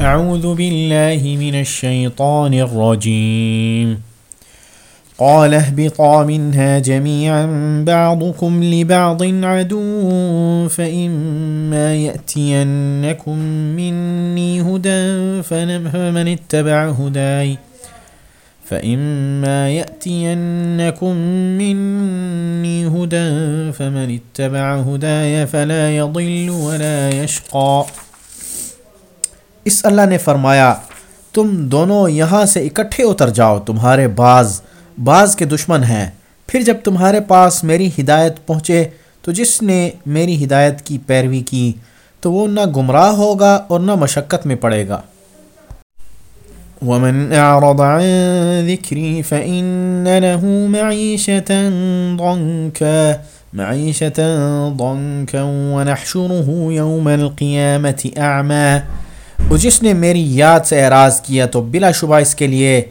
أعوذ بالله من الشيطان الرجيم. قال اهبطا منها جميعا، بعضكم لبعض عدو، فإما يأتينكم مني هدى فمن اتبع هداي، فإما يأتينكم مني هدى، فمن اتبع هداي فلا يضل ولا يشقى. اس اللہ نے فرمایا، تم دونوں یہاں سے اکٹھے اتر جاؤ، تمہارے بعض بعض کے دشمن ہیں۔ پھر جب تمہارے پاس میری ہدایت پہنچے، تو جس نے میری ہدایت کی پیروی کی، تو وہ نہ گمراہ ہوگا اور نہ مشقت میں پڑے گا۔ ومن اعرض عن ذكري فإن له معيشة ضنكا معيشة ضنكا ونحشره يوم القيامة أعمى۔ اور جس نے میری یاد سے اعراض کیا تو بلا شبہ اس کے لیے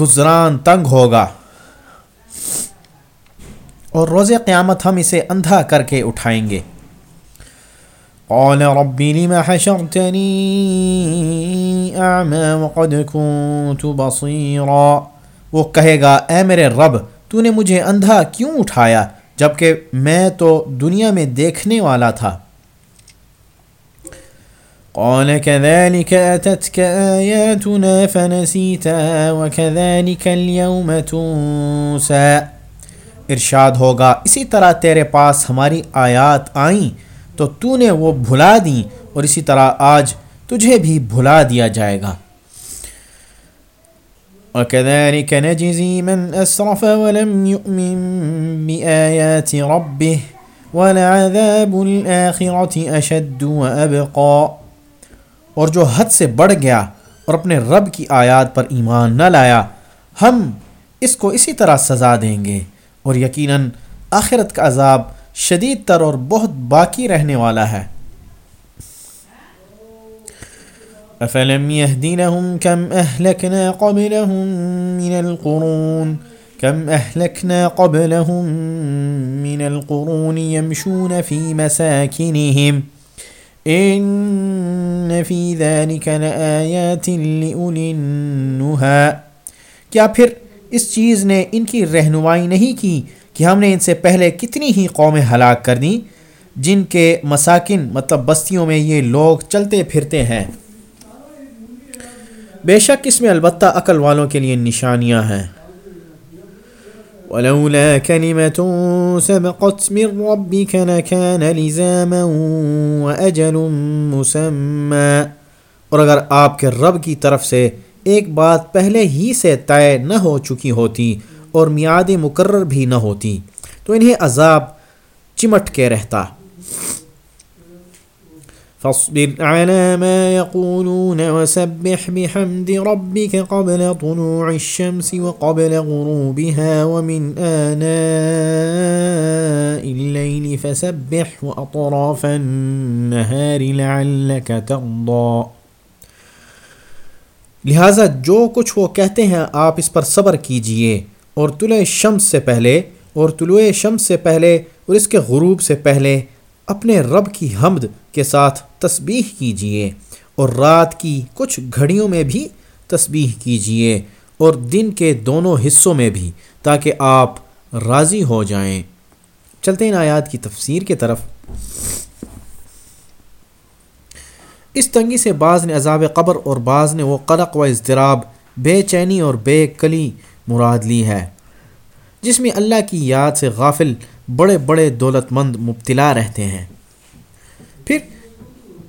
گزران تنگ ہوگا۔ اور روز قیامت ہم اسے اندھا کر کے اٹھائیں گے۔ قال رب لما حشرتني اعمى وقد كنت بصيرا۔ وہ کہے گا، اے میرے رب، تو نے مجھے اندھا کیوں اٹھایا؟ جبکہ میں تو دنیا میں دیکھنے والا تھا۔ قال كذلك أتتك آياتنا فنسيتها وكذلك اليوم تنسى۔ ارشاد ہوگا، اسی طرح تیرے پاس ہماری آیات آئیں تو تو نے وہ بھلا دیں اور اسی طرح آج تجھے بھی بھلا دیا جائے گا۔ وكذلك نجزي من أسرف ولم يؤمن بآيات ربه ولعذاب الآخرة أشد وأبقى۔ اور جو حد سے بڑھ گیا اور اپنے رب کی آیات پر ایمان نہ لایا، ہم اس کو اسی طرح سزا دیں گے۔ اور یقیناً آخرت کا عذاب شدید تر اور بہت باقی رہنے والا ہے۔ افلم يهدنهم كم اهلكنا قبلهم من القرون كم اهلكنا قبلهم من القرون يمشون في مساكنهم ان فی ذلك لآیات لأولی النہا کیا پھر اس چیز نے ان کی رہنمائی نہیں کی کہ ہم نے ان سے پہلے کتنی ہی قومیں ہلاک کر دیں جن کے مساکن مطلب بستیوں میں یہ لوگ چلتے پھرتے ہیں؟ بے شک اس میں البتہ عقل والوں کے لیے نشانیاں ہیں۔ ولولا كلمة سبقت من ربك لكان لزاما وأجل مسمى۔ اور اگر آپ کے رب کی طرف سے ایک بات پہلے ہی سے طے نہ ہو چکی ہوتی اور میاد مقرر بھی نہ ہوتی تو انہیں عذاب چمٹ کے رہتا۔ فاصبر على ما يقولون وسبح بحمد ربك قبل طلوع الشمس وقبل غروبها ومن آناء الليل فسبح وأطراف النهار لعلك ترضى. لہٰذا جو کچھ وہ کہتے ہیں آپ اس پر صبر کیجیے اور طلوع شمس سے پہلے اور طلوع شمس سے پہلے اور اس کے غروب سے پہلے اپنے رب کی حمد کے ساتھ تسبیح کیجیے اور رات کی کچھ گھڑیوں میں بھی تسبیح کیجیے اور دن کے دونوں حصوں میں بھی تاکہ آپ راضی ہو جائیں۔ چلتے ہیں آیات کی تفسیر کے طرف۔ اس تنگی سے بعض نے عذاب قبر اور بعض نے وہ قلق و اضطراب، بے چینی اور بے کلی مراد لی ہے، جس میں اللہ کی یاد سے غافل بڑے بڑے دولت مند مبتلا رہتے ہیں۔ پھر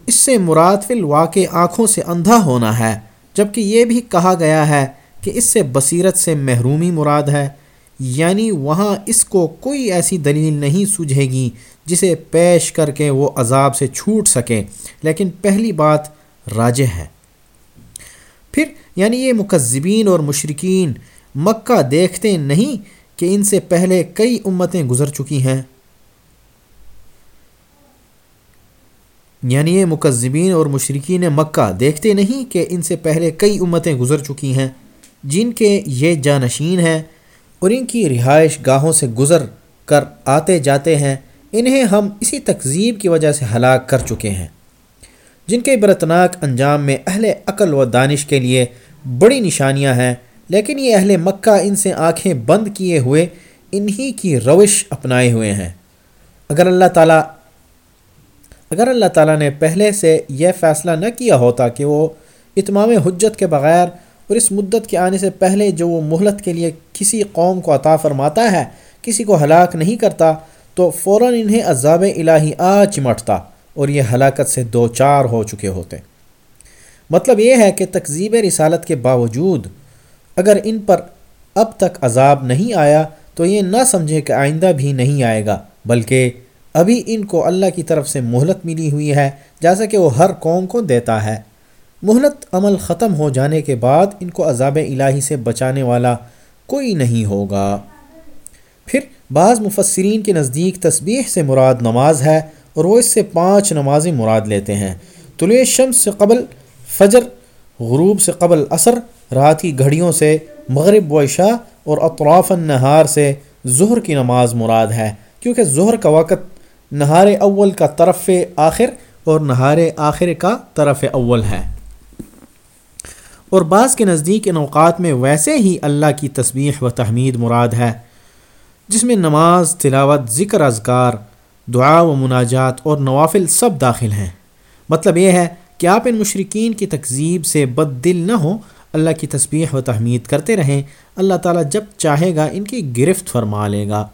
اس سے مراد فی الواقع آنکھوں سے اندھا ہونا ہے، جبکہ یہ بھی کہا گیا ہے کہ اس سے بصیرت سے محرومی مراد ہے یعنی وہاں اس کو کوئی ایسی دلیل نہیں سوجھے گی جسے پیش کر کے وہ عذاب سے چھوٹ سکے۔ لیکن پہلی بات راجہ ہے۔ پھر یعنی یہ مکذبین اور مشرقین مکہ دیکھتے نہیں کہ ان سے پہلے کئی امتیں گزر چکی ہیں۔ یعنی یہ مکذبین اور مشرقین مکہ دیکھتے نہیں کہ ان سے پہلے کئی امتیں گزر چکی ہیں، جن کے یہ جانشین ہیں اور ان کی رہائش گاہوں سے گزر کر آتے جاتے ہیں، انہیں ہم اسی تقزیب کی وجہ سے ہلاک کر چکے ہیں۔ جن کے برتناک انجام میں اہل عقل و دانش کے لیے بڑی نشانیاں ہیں لیکن یہ اہل مکہ ان سے آنکھیں بند کیے ہوئے انہی کی روش اپنائے ہوئے ہیں۔ اگر اللہ تعالیٰ اگر اللہ تعالیٰ نے پہلے سے یہ فیصلہ نہ کیا ہوتا کہ وہ اتمام حجت کے بغیر اور اس مدت کے آنے سے پہلے جو وہ مہلت کے لیے کسی قوم کو عطا فرماتا ہے، کسی کو ہلاک نہیں کرتا، تو فوراً انہیں عذاب الہی آ چمٹتا اور یہ ہلاکت سے دو چار ہو چکے ہوتے۔ مطلب یہ ہے کہ تقزیب رسالت کے باوجود اگر ان پر اب تک عذاب نہیں آیا تو یہ نہ سمجھے کہ آئندہ بھی نہیں آئے گا، بلکہ ابھی ان کو اللہ کی طرف سے مہلت ملی ہوئی ہے، جیسا کہ وہ ہر قوم کو دیتا ہے۔ مہلت عمل ختم ہو جانے کے بعد ان کو عذاب الہی سے بچانے والا کوئی نہیں ہوگا۔ پھر بعض مفسرین کے نزدیک تسبیح سے مراد نماز ہے اور وہ اس سے پانچ نمازیں مراد لیتے ہیں۔ طلوع شمس سے قبل، فجر، غروب سے قبل، عصر رات کی گھڑیوں سے مغرب و عشاء اور اطراف النہار سے ظہر کی نماز مراد ہے، کیونکہ ظہر کا وقت نہار اول کا طرف آخر اور نہار آخر کا طرف اول ہے۔ اور بعض کے نزدیک ان اوقات میں ویسے ہی اللہ کی تسبیح و تحمید مراد ہے، جس میں نماز، تلاوت، ذکر، اذکار، دعا و مناجات اور نوافل سب داخل ہیں۔ مطلب یہ ہے کہ آپ ان مشرقین کی تقزیب سے بد دل نہ ہوں اللہ کی تسبیح و تحمید کرتے رہیں، اللہ تعالیٰ جب چاہے گا ان کی گرفت فرما لے گا۔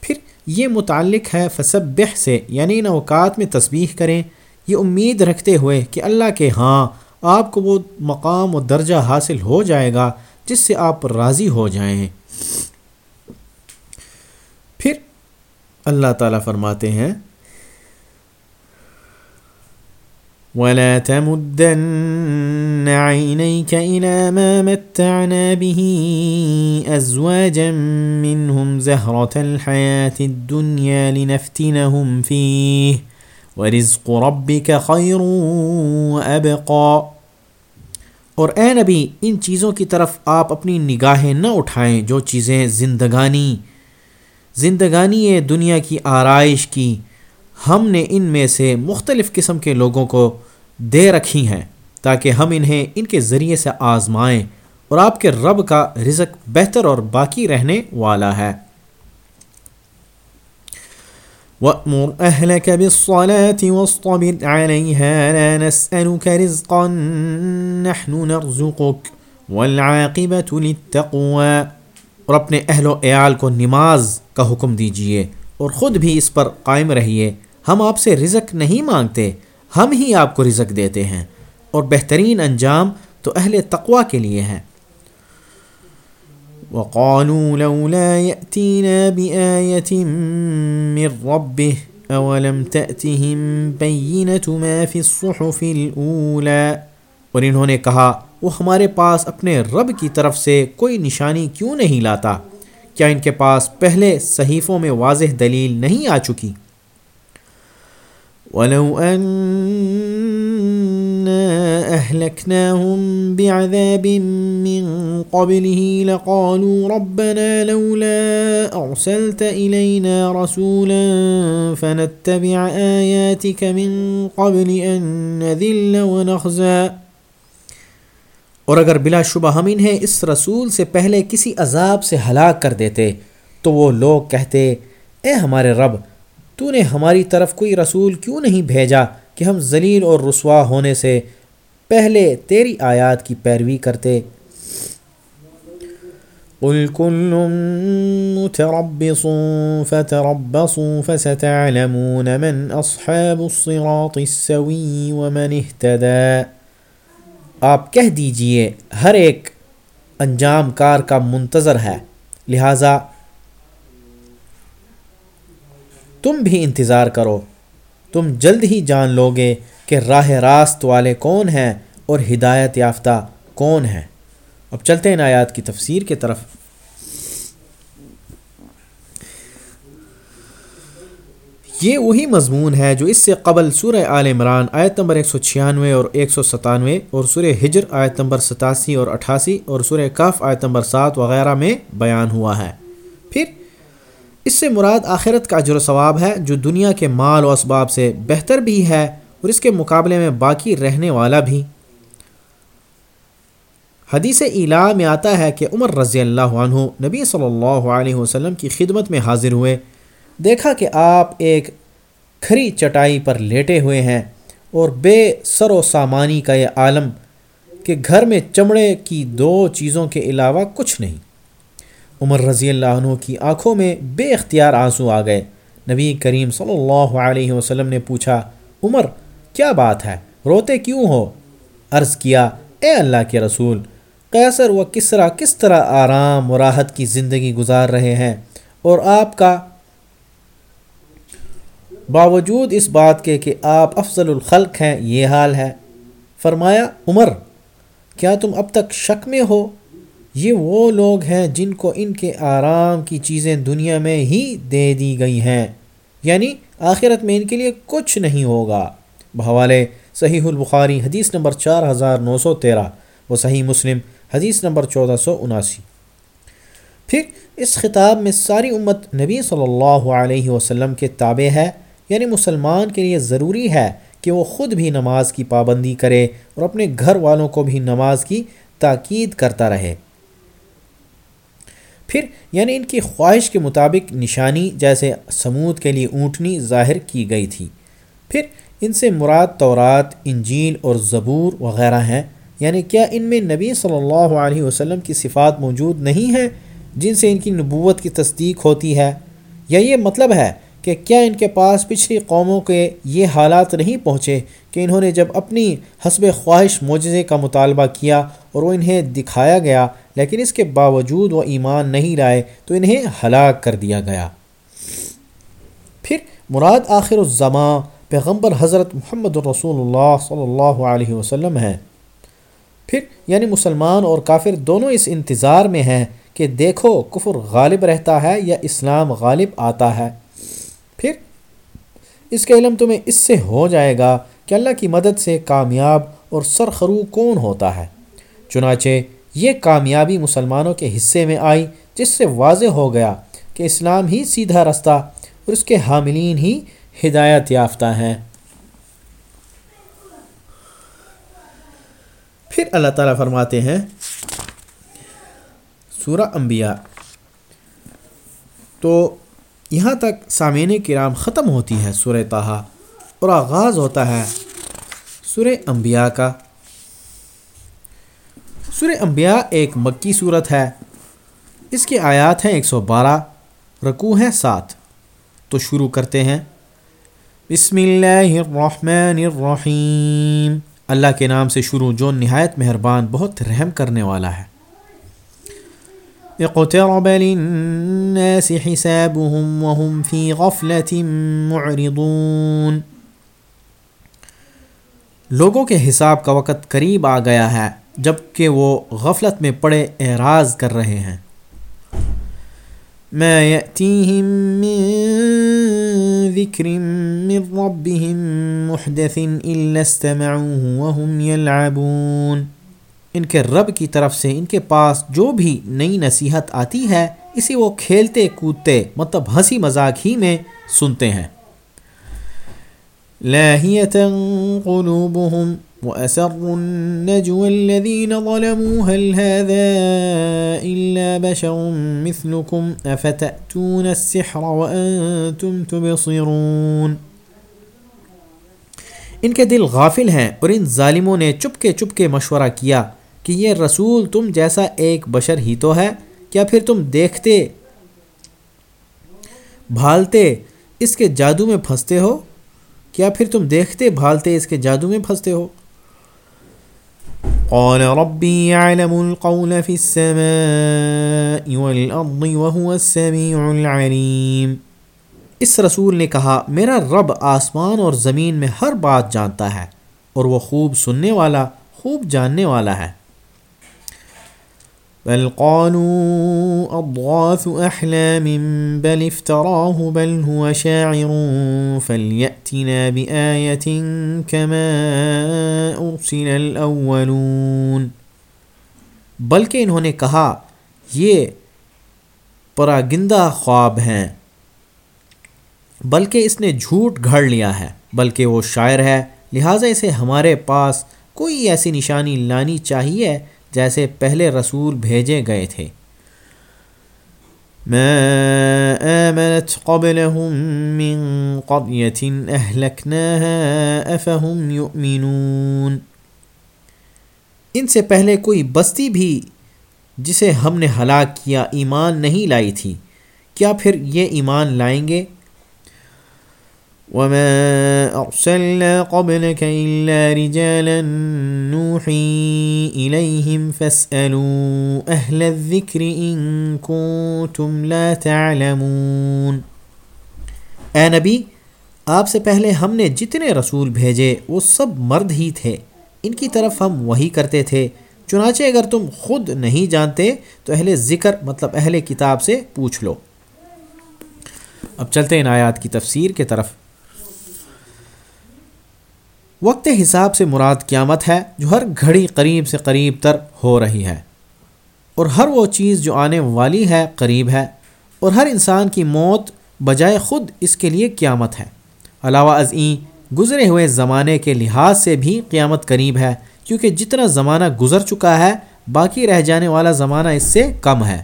پھر یہ متعلق ہے فصبح سے یعنی ان اوقات میں تسبیح کریں۔ یہ امید رکھتے ہوئے کہ اللہ کے ہاں آپ کو وہ مقام و درجہ حاصل ہو جائے گا جس سے آپ راضی ہو جائیں۔ پھر اللہ تعالیٰ فرماتے ہیں، ولا تمدن عينيك إلى ما متعنا به أزواجا منهم زهرة الحياة الدنيا لنفتنهم فيه ورزق ربك خير وأبقى۔ اور اے نبی، ان چیزوں کی طرف آپ اپنی نگاہیں نہ اٹھائیں جو چیزیں زندگانی زندگانی دنیا کی آرائش کی، ہم نے ان میں سے مختلف قسم کے لوگوں کو دے رکھی ہیں۔ تاکہ ہم انہیں ان کے ذریعے سے آزمائیں اور آپ کے رب کا رزق بہتر اور باقی رہنے والا ہے۔ وَأْمُرْ أَهْلَكَ بِالصَّلَاةِ وَاصْطَبِرْ عَلَيْهَا لَا نَسْأَلُكَ رِزْقًا نَحْنُ نَرْزُقُكَ وَالْعَاقِبَةُ لِلتَّقْوَى۔ اور اپنے اہل و عیال کو نماز کا حکم دیجیے اور خود بھی اس پر قائم رہیے۔ ہم آپ سے رزق نہیں مانگتے، ہم ہی آپ کو رزق دیتے ہیں۔ اور بہترین انجام تو اہل تقوا کے لیے ہے وقالوا لولا يأتينا بآية من ربه أولم تأتهم بينة ما في الصحف الأولى۔ اور انہوں نے کہا، وہ ہمارے پاس اپنے رب کی طرف سے کوئی نشانی کیوں نہیں لاتا؟ کیا ان کے پاس پہلے صحیفوں میں واضح دلیل نہیں آ چکی؟ وَلَوْ أَهْلَكْنَاهُمْ بِعَذَابٍ مِّن قَبْلِهِ لَقَالُوا رَبَّنَا لَوْلَا أَرْسَلْتَ إِلَيْنَا رَسُولًا فَنَتَّبِعَ آيَاتِكَ مِن قَبْلِ أَن نَّذِلَّ وَنَخْزَىٰ۔ اور اگر بلا شبہ ہم انہیں اس رسول سے پہلے کسی عذاب سے ہلاک کر دیتے، تو وہ لوگ کہتے، اے ہمارے رب، تو نے ہماری طرف کوئی رسول کیوں نہیں بھیجا؟ کہ ہم ذلیل اور رسوا ہونے سے پہلے تیری آیات کی پیروی کرتے۔ قل كل متربص فتربصوا فستعلمون من أصحاب الصراط السوي ومن اهتدى۔ آپ کہہ دیجیے، ہر ایک انجام کار کا منتظر ہے۔ لہٰذا تم بھی انتظار کرو۔ تم جلد ہی جان لو گے کہ راہ راست والے کون ہیں اور ہدایت یافتہ کون ہیں۔ اب چلتے ہیں آیات کی تفسیر کے طرف۔ یہ وہی مضمون ہے جو اس سے قبل سورہ آل عمران آیت نمبر 196 اور 197 اور سورہ ہجر آیت نمبر 87 اور 88 اور سورہ کف آیت نمبر 7 وغیرہ میں بیان ہوا ہے۔ پھر اس سے مراد آخرت کا اجر و ثواب ہے، جو دنیا کے مال و اسباب سے بہتر بھی ہے اور اس کے مقابلے میں باقی رہنے والا بھی۔ حدیث الا میں آتا ہے کہ عمر رضی اللہ عنہ نبی صلی اللہ علیہ وسلم کی خدمت میں حاضر ہوئے۔ دیکھا کہ آپ ایک کھری چٹائی پر لیٹے ہوئے ہیں اور بے سر و سامانی کا یہ عالم کہ گھر میں چمڑے کی دو چیزوں کے علاوہ کچھ نہیں۔ عمر رضی اللہ عنہ کی آنکھوں میں بے اختیار آنسو آ گئے۔ نبی کریم صلی اللہ علیہ وسلم نے پوچھا، عمر، کیا بات ہے؟ روتے کیوں ہو؟ عرض کیا، اے اللہ کے رسول، قیصر و کسرا کس طرح آرام و راحت کی زندگی گزار رہے ہیں اور آپ کا باوجود اس بات کے کہ آپ افضل الخلق ہیں، یہ حال ہے؟ فرمایا، عمر، کیا تم اب تک شک میں ہو؟ یہ وہ لوگ ہیں جن کو ان کے آرام کی چیزیں دنیا میں ہی دے دی گئی ہیں۔ یعنی آخرت میں ان کے لیے کچھ نہیں ہوگا۔ بحوالے صحیح البخاری حدیث نمبر چار ہزار نو سو تیرہ و صحیح مسلم حدیث نمبر چودہ سو اناسی۔ پھر اس خطاب میں ساری امت نبی صلی اللہ علیہ وسلم کے تابع ہے یعنی مسلمان کے لیے ضروری ہے کہ وہ خود بھی نماز کی پابندی کرے اور اپنے گھر والوں کو بھی نماز کی تاکید کرتا رہے۔ پھر یعنی ان کی خواہش کے مطابق نشانی جیسے سمود کے لیے اونٹنی ظاہر کی گئی تھی۔ پھر ان سے مراد تورات، انجیل اور زبور وغیرہ ہیں۔ یعنی کیا ان میں نبی صلی اللہ علیہ وسلم کی صفات موجود نہیں ہیں جن سے ان کی نبوت کی تصدیق ہوتی ہے؟ یا یہ مطلب ہے کہ کیا ان کے پاس پچھلی قوموں کے یہ حالات نہیں پہنچے کہ انہوں نے جب اپنی حسب خواہش معجزے کا مطالبہ کیا اور وہ انہیں دکھایا گیا، لیکن اس کے باوجود وہ ایمان نہیں لائے، تو انہیں ہلاک کر دیا گیا۔ پھر مراد آخر الزماں پیغمبر حضرت محمد الرسول اللہ صلی اللہ علیہ وسلم ہیں۔ پھر یعنی مسلمان اور کافر دونوں اس انتظار میں ہیں کہ دیکھو کفر غالب رہتا ہے یا اسلام غالب آتا ہے۔ پھر اس کا علم تمہیں اس سے ہو جائے گا کہ اللہ کی مدد سے کامیاب اور سرخرو کون ہوتا ہے۔ چنانچہ یہ کامیابی مسلمانوں کے حصے میں آئی، جس سے واضح ہو گیا کہ اسلام ہی سیدھا رستہ اور اس کے حاملین ہی ہدایت یافتہ ہیں۔ پھر اللہ تعالیٰ فرماتے ہیں، سورہ انبیاء۔ تو یہاں تک سامعین کرام ختم ہوتی ہے سورہ تاہا اور آغاز ہوتا ہے سورہ انبیاء کا۔ سورہ انبیاء ایک مکی صورت ہے۔ اس کی آیات ہیں ایک سو بارہ، رکوع ہیں سات۔ تو شروع کرتے ہیں۔ بسم اللہ الرحمن الرحیم۔ اللہ کے نام سے شروع جو نہایت مہربان، بہت رحم کرنے والا ہے۔ اقترب للناس حسابهم وهم في غفلة معرضون۔ لوگوں کے حساب کا وقت قریب آ گیا ہے جبکہ وہ غفلت میں پڑے اعراض کر رہے ہیں۔ ما يأتيهم من ذكر من ربهم محدث إلا استمعوه وهم يلعبون۔ ان کے رب کی طرف سے ان کے پاس جو بھی نئی نصیحت آتی ہے، اسے وہ کھیلتے، کودتے مطلب ہنسی مذاق ہی میں سنتے ہیں۔ قلوبهم النجوى الذين ظلموا، هل هذا إلا بشر مثلكم؟ السحر وأنتم تبصرون؟ ان کے دل غافل ہیں اور ان ظالموں نے چپ کے چپ کے مشورہ کیا۔ کہ یہ رسول تم جیسا ایک بشر ہی تو ہے کیا پھر تم دیکھتے بھالتے اس کے جادو میں پھنستے ہو؟ کیا پھر تم دیکھتے بھالتے اس کے جادو میں پھنستے ہو؟ قال ربي يعلم القول في السماء والأرض وهو السميع العليم اس رسول نے کہا میرا رب آسمان اور زمین میں ہر بات جانتا ہے اور وہ خوب سننے والا خوب جاننے والا ہے۔ بل قالوا أضغاث أحلام بل افتراه بل هو شاعر فليأتنا بآية كما أرسل الأولون بلکہ انہوں نے کہا، یہ پراگندہ خواب ہیں، بلکہ اس نے جھوٹ گھڑ لیا ہے، بلکہ وہ شاعر ہے، لہٰذا اسے ہمارے پاس کوئی ایسی نشانی لانی چاہیے جیسے پہلے رسول بھیجے گئے تھے۔ ما آمنت قبلهم من قرية أهلكناها أفهم يؤمنون۔ ان سے پہلے کوئی بستی بھی جسے ہم نے ہلاک کیا، ایمان نہیں لائی تھی، کیا پھر یہ ایمان لائیں گے؟ وما أرسلنا قبلك إلا رجالا نوحي إليهم فاسألوا أهل الذكر إن كنتم لا تعلمون۔ اے نبی، آپ سے پہلے ہم نے جتنے رسول بھیجے، وہ سب مرد ہی تھے۔ ان کی طرف ہم وہی کرتے تھے۔ چنانچہ اگر تم خود نہیں جانتے، تو اہل ذکر مطلب اہل کتاب سے پوچھ لو۔ اب چلتے ہیں آیات کی تفسیر کے طرف۔ وقت حساب سے مراد قیامت ہے جو ہر گھڑی قریب سے قریب تر ہو رہی ہے اور ہر وہ چیز جو آنے والی ہے قریب ہے اور ہر انسان کی موت بجائے خود اس کے لیے قیامت ہے۔ علاوہ ازیں گزرے ہوئے زمانے کے لحاظ سے بھی قیامت قریب ہے کیونکہ جتنا زمانہ گزر چکا ہے، باقی رہ جانے والا زمانہ اس سے کم ہے۔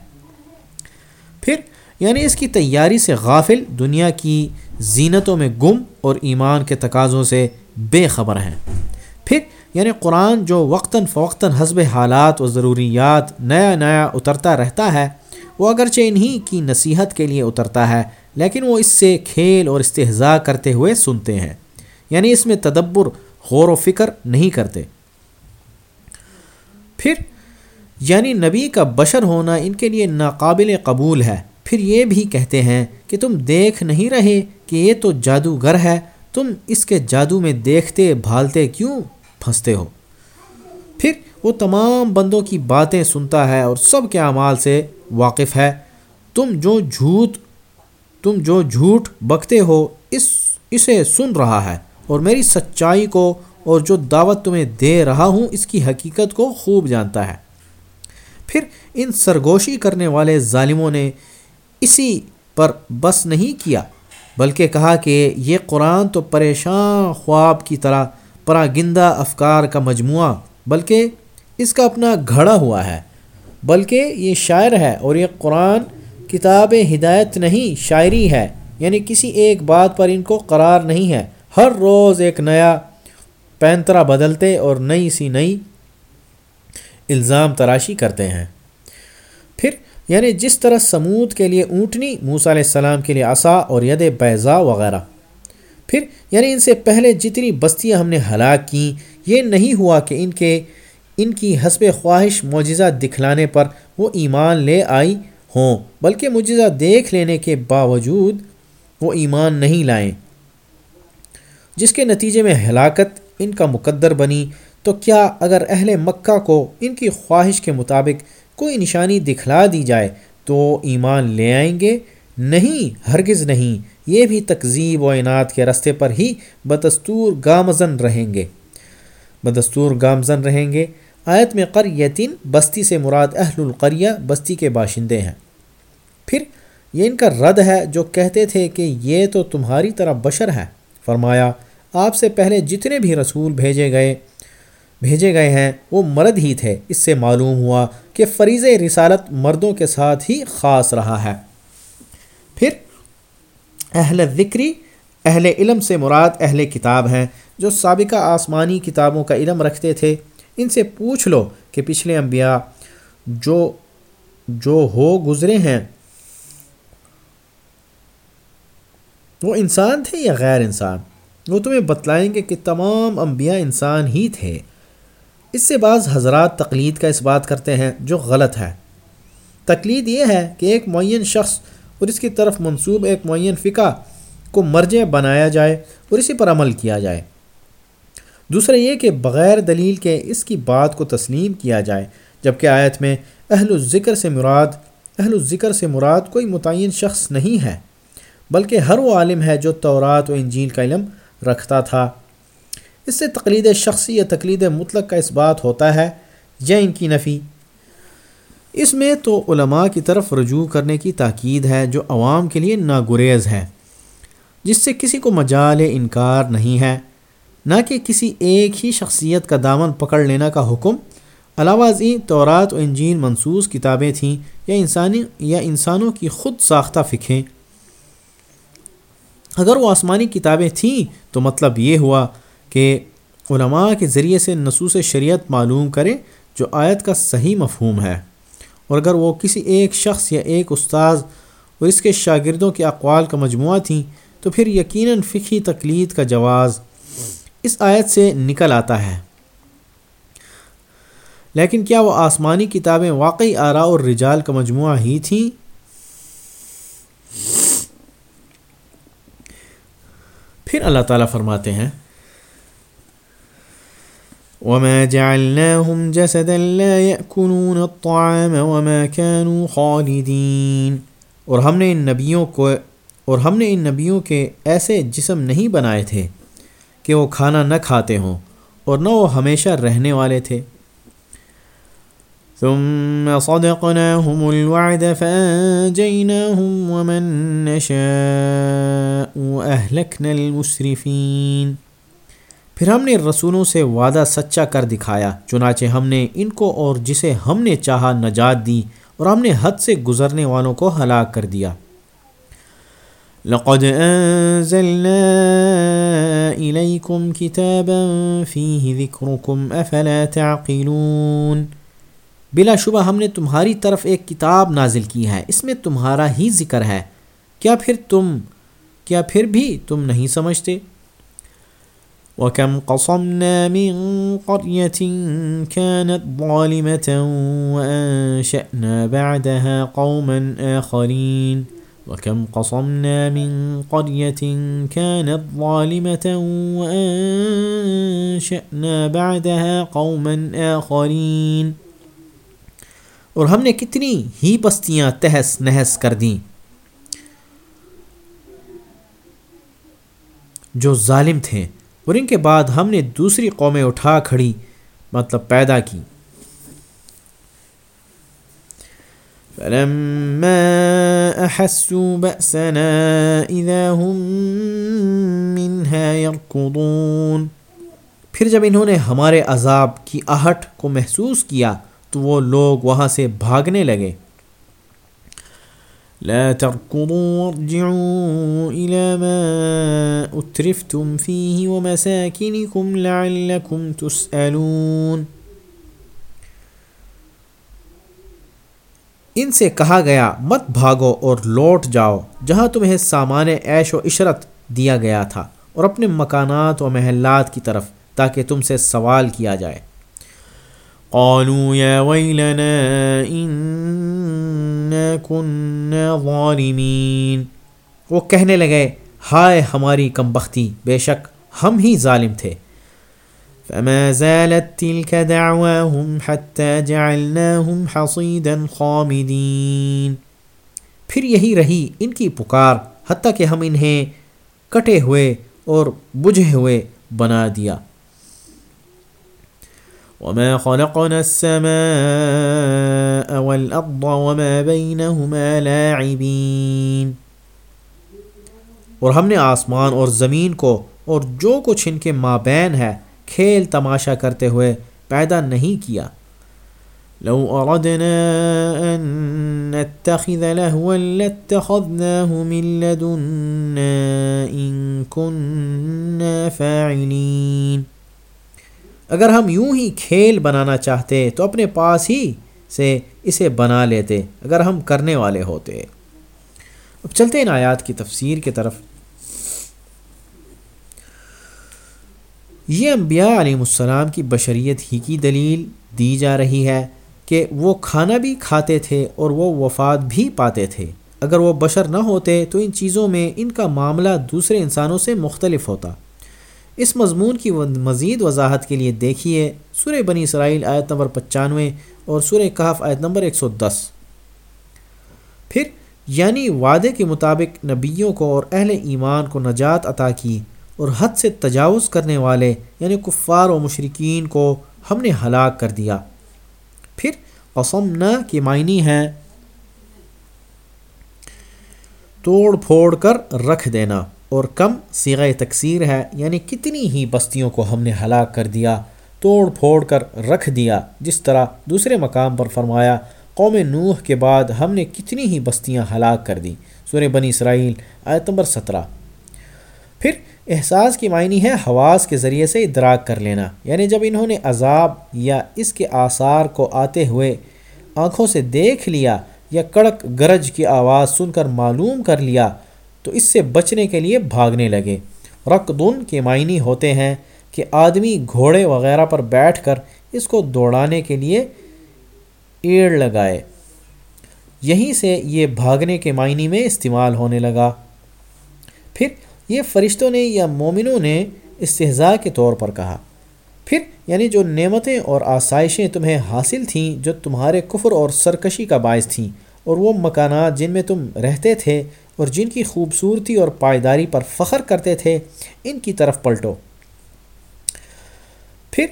پھر یعنی اس کی تیاری سے غافل دنیا کی زینتوں میں گم اور ایمان کے تقاضوں سے بے خبر ہیں۔ پھر یعنی قرآن جو وقتاً فوقتاً حسب حالات و ضروریات نیا نیا اترتا رہتا ہے، وہ اگرچہ انہی کی نصیحت کے لیے اترتا ہے، لیکن وہ اس سے کھیل اور استحضاء کرتے ہوئے سنتے ہیں۔ یعنی اس میں تدبر، غور و فکر نہیں کرتے۔ پھر یعنی نبی کا بشر ہونا ان کے لیے ناقابل قبول ہے۔ پھر یہ بھی کہتے ہیں کہ تم دیکھ نہیں رہے کہ یہ تو جادوگر ہے تم اس کے جادو میں دیکھتے، بھالتے کیوں پھنستے ہو؟ پھر وہ تمام بندوں کی باتیں سنتا ہے اور سب کے اعمال سے واقف ہے۔ تم جو جھوٹ، تم جو جھوٹ بکتے ہو، اس، اسے سن رہا ہے اور میری سچائی کو اور جو دعوت تمہیں دے رہا ہوں، اس کی حقیقت کو خوب جانتا ہے۔ پھر ان سرگوشی کرنے والے ظالموں نے اسی پر بس نہیں کیا۔ بلکہ کہا کہ یہ قرآن تو پریشان خواب کی طرح پراگندہ افکار کا مجموعہ، بلکہ اس کا اپنا گھڑا ہوا ہے۔ بلکہ یہ شاعر ہے اور یہ قرآن کتاب ہدایت نہیں، شاعری ہے۔ یعنی کسی ایک بات پر ان کو قرار نہیں ہے۔ ہر روز ایک نیا پینترا بدلتے اور نئی سی نئی الزام تراشی کرتے ہیں۔ پھر یعنی جس طرح سمود کے لیے اونٹنی، موسیٰ علیہ السلام کے لیے عصا اور ید بیضا وغیرہ۔ پھر یعنی ان سے پہلے جتنی بستیاں ہم نے ہلاک کیں، یہ نہیں ہوا کہ ان کے، ان کی حسب خواہش معجزہ دکھلانے پر وہ ایمان لے آئی ہوں، بلکہ معجزہ دیکھ لینے کے باوجود وہ ایمان نہیں لائیں۔ جس کے نتیجے میں ہلاکت ان کا مقدر بنی، تو کیا اگر اہل مکہ کو ان کی خواہش کے مطابق کوئی نشانی دکھلا دی جائے تو ایمان لے آئیں گے۔ نہیں، ہرگز نہیں، یہ بھی تقزیب و اعنات کے رستے پر ہی بدستور گامزن رہیں گے۔ بدستور گامزن رہیں گے۔ آیت میں قر یتین بستی سے مراد اہل القریہ، بستی کے باشندے ہیں۔ پھر یہ ان کا رد ہے جو کہتے تھے کہ یہ تو تمہاری طرح بشر ہے۔ فرمایا، آپ سے پہلے جتنے بھی رسول بھیجے گئے بھیجے گئے ہیں، وہ مرد ہی تھے۔ اس سے معلوم ہوا کہ فریض رسالت مردوں کے ساتھ ہی خاص رہا ہے۔ پھر اہل ذکری اہل علم سے مراد اہل کتاب ہیں جو سابقہ آسمانی کتابوں کا علم رکھتے تھے۔ ان سے پوچھ لو کہ پچھلے انبیاء جو جو ہو گزرے ہیں، وہ انسان تھے یا غیر انسان؟ وہ تمہیں بتلائیں گے کہ تمام انبیاء انسان ہی تھے۔ اس سے بعض حضرات تقلید کا اس بات کرتے ہیں جو غلط ہے۔ تقلید یہ ہے کہ ایک معین شخص اور اس کی طرف منصوب ایک معین فقہ کو مرجع بنایا جائے اور اسی پر عمل کیا جائے۔ دوسرا یہ کہ بغیر دلیل کے اس کی بات کو تسلیم کیا جائے، جبکہ آیت میں اہل الذکر سے مراد، اہل الذکر سے مراد کوئی متعین شخص نہیں ہے، بلکہ ہر وہ عالم ہے جو تورات و انجیل کا علم رکھتا تھا۔ اس سے تقلید شخصی یا تقلید مطلق کا اس بات ہوتا ہے یا ان کی نفی۔ اس میں تو علماء کی طرف رجوع کرنے کی تاکید ہے جو عوام کے لیے ناگریز ہے، جس سے کسی کو مجال انکار نہیں ہے۔ نہ کہ کسی ایک ہی شخصیت کا دامن پکڑ لینا کا حکم۔ علاوہ ازیں تورات و انجین منصوص کتابیں تھیں یا انسانی، یا انسانوں کی خود ساختہ فکھیں اگر وہ آسمانی کتابیں تھیں تو مطلب یہ ہوا کہ علماء کے ذریعے سے نصوص شریعت معلوم کرے جو آیت کا صحیح مفہوم ہے۔ اور اگر وہ کسی ایک شخص یا ایک استاذ اور اس کے شاگردوں کے اقوال کا مجموعہ تھیں، تو پھر یقیناً فقی تقلید کا جواز اس آیت سے نکل آتا ہے۔ لیکن کیا وہ آسمانی کتابیں واقعی آرا اور رجال کا مجموعہ ہی تھیں؟ پھر اللہ تعالیٰ فرماتے ہیں وما جعلناهم جسدا لا يأكلون الطعام وما كانوا خالدين۔ اور ہم نے ان نبیوں کو اور ہم نے ان نبیوں کے ایسے جسم نہیں بنائے تھے کہ وہ کھانا نہ کھاتے ہوں اور نہ وہ ہمیشہ رہنے والے تھے۔ ثم صدقناهم الوعد فانجيناهم ومن نشاء واهلكنا المسرفين۔ پھر ہم نے رسولوں سے وعدہ سچا کر دکھایا، چنانچہ ہم نے ان کو اور جسے ہم نے چاہا نجات دی اور ہم نے حد سے گزرنے والوں کو ہلاک کر دیا۔ لقد انزلنا الیکم کتابا فیہ ذکرکم، افلا تعقلون۔ بلا شبہ ہم نے تمہاری طرف ایک کتاب نازل کی ہے، اس میں تمہارا ہی ذکر ہے۔ کیا پھر تم، کیا پھر بھی تم نہیں سمجھتے؟ وكم قصمنا من قرية كانت ظالمة وأنشأنا بعدها قوما آخرين وكم قصمنا من قرية كانت ظالمة وأنشأنا بعدها قوما آخرين اور ہم نے کتنی ہی بستیاں تہس نہس کر دیں جو ظالم تھے۔ اور ان کے بعد ہم نے دوسری قومیں اٹھا کھڑی مطلب پیدا کی فلما احسوا بأسنا اذا هم منها يركضون۔ پھر جب انہوں نے ہمارے عذاب کی آہٹ کو محسوس کیا، تو وہ لوگ وہاں سے بھاگنے لگے۔ لا تركضوا وارجعوا إلى ما أترفتم فيه ومساكنكم لعلكم تسألون. ان سے کہا گیا، مت بھاگو اور لوٹ جاؤ، جہاں تمہیں سامان عیش و عشرت دیا گیا تھا، اور اپنے مکانات و محلات کی طرف، تاکہ تم سے سوال کیا جائے۔ قالوا يا ويلنا إنا كنا ظالمين. وہ کہنے لگے، ہائے ہماری کم بختی، بے شک ہم ہی ظالم تھے۔ فما زالت تلك دعواهم حتى جعلناهم حصيدا خامدين۔ پھر یہی رہی ان کی پکار، حتیٰ کہ ہم انہیں کٹے ہوئے اور بجھے ہوئے بنا دیا۔ وما خلقنا السماء والأرض وما بينهما لاعبين۔ اور ہم نے آسمان اور زمین کو اور جو کچھ ان کے مابین ہے کھیل تماشا کرتے ہوئے پیدا نہیں کیا۔ لو اردنا ان نتخذ لهوا لاتخذناه من لدنا ان كنا فاعلين۔ اگر ہم یوں ہی کھیل بنانا چاہتے تو اپنے پاس ہی سے اسے بنا لیتے اگر ہم کرنے والے ہوتے۔ اب چلتے ان آیات کی تفسیر کی طرف۔ یہ انبیاء علیہ السلام کی بشریت ہی کی دلیل دی جا رہی ہے کہ وہ کھانا بھی کھاتے تھے اور وہ وفات بھی پاتے تھے۔ اگر وہ بشر نہ ہوتے تو ان چیزوں میں ان کا معاملہ دوسرے انسانوں سے مختلف ہوتا۔ اس مضمون کی مزید وضاحت کے لیے دیکھیے سورہ بنی اسرائیل آیت نمبر پچانوے اور سورہ کہف آیت نمبر ایک سو دس۔ پھر یعنی وعدے کے مطابق نبیوں کو اور اہل ایمان کو نجات عطا کی اور حد سے تجاوز کرنے والے یعنی کفار و مشرقین کو ہم نے ہلاک کر دیا۔ پھر قسم نہ کی معنی ہے توڑ پھوڑ کر رکھ دینا۔ اور کم سیغ تکثیر ہے یعنی کتنی ہی بستیوں کو ہم نے ہلاک کر دیا، توڑ پھوڑ کر رکھ دیا، جس طرح دوسرے مقام پر فرمایا، قوم نوح کے بعد ہم نے کتنی ہی بستیاں ہلاک کر دیں۔ سورہ بنی اسرائیل، آیت نمبر سترہ۔ پھر احساس کی معنی ہے حواس کے ذریعے سے ادراک کر لینا یعنی جب انہوں نے عذاب یا اس کے آثار کو آتے ہوئے آنکھوں سے دیکھ لیا یا کڑک گرج کی آواز سن کر معلوم کر لیا تو اس سے بچنے کے لیے بھاگنے لگے۔ رقدن کے معنی ہوتے ہیں کہ آدمی گھوڑے وغیرہ پر بیٹھ کر اس کو دوڑانے کے لیے ایڑ لگائے۔ یہیں سے یہ بھاگنے کے معنی میں استعمال ہونے لگا۔ پھر یہ فرشتوں نے یا مومنوں نے استحضاء کے طور پر کہا۔ پھر یعنی جو نعمتیں اور آسائشیں تمہیں حاصل تھیں جو تمہارے کفر اور سرکشی کا باعث تھیں اور وہ مکانات جن میں تم رہتے تھے اور جن کی خوبصورتی اور پائیداری پر فخر کرتے تھے، ان کی طرف پلٹو۔ پھر،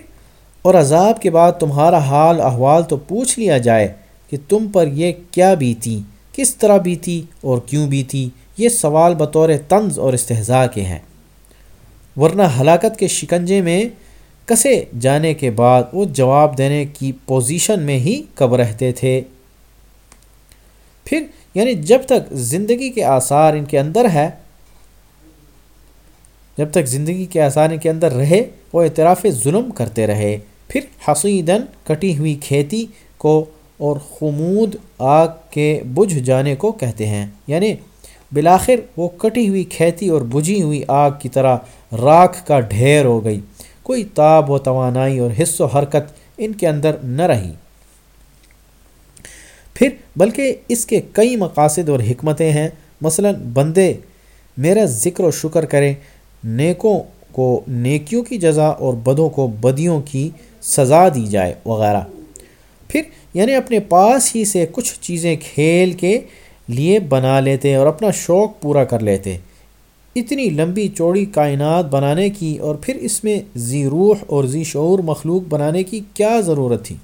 اور عذاب کے بعد تمہارا حال، احوال تو پوچھ لیا جائے کہ تم پر یہ کیا بیتی، کس طرح بیتی اور کیوں بیتی، یہ سوال بطور طنز اور استحضاء کے ہیں۔ ورنہ ہلاکت کے شکنجے میں کسے جانے کے بعد وہ جواب دینے کی پوزیشن میں ہی کب رہتے تھے۔ پھر یعنی جب تک زندگی کے آثار ان کے اندر ہے، جب تک زندگی کے آثار ان کے اندر رہے، وہ اعتراف ظلم کرتے رہے۔ پھر حسیدن کٹی ہوئی کھیتی کو اور خمود آگ کے بجھ جانے کو کہتے ہیں۔ یعنی بلاخر وہ کٹی ہوئی کھیتی اور بجھی ہوئی آگ کی طرح راکھ کا ڈھیر ہو گئی۔ کوئی تاب و توانائی اور حص و حرکت ان کے اندر نہ رہی۔ پھر بلکہ اس کے کئی مقاصد اور حکمتیں ہیں۔ مثلا، بندے، میرا ذکر و شکر کریں، نیکوں کو نیکیوں کی جزا اور بدوں کو بدیوں کی سزا دی جائے، وغیرہ۔ پھر یعنی اپنے پاس ہی سے کچھ چیزیں کھیل کے لیے بنا لیتے اور اپنا شوق پورا کر لیتے۔ اتنی لمبی چوڑی کائنات بنانے کی اور پھر اس میں ذی روح اور ذی شعور مخلوق بنانے کی کیا ضرورت تھی؟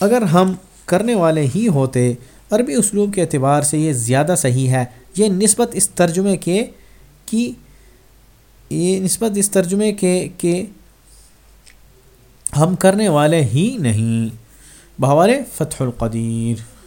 اگر ہم کرنے والے ہی ہوتے، عربی اسلوب کے اعتبار سے یہ زیادہ صحیح ہے۔ یہ نسبت اس ترجمے کے کی، یہ نسبت اس ترجمے کے کہ ہم کرنے والے ہی نہیں۔ بہوالے فتح القدیر۔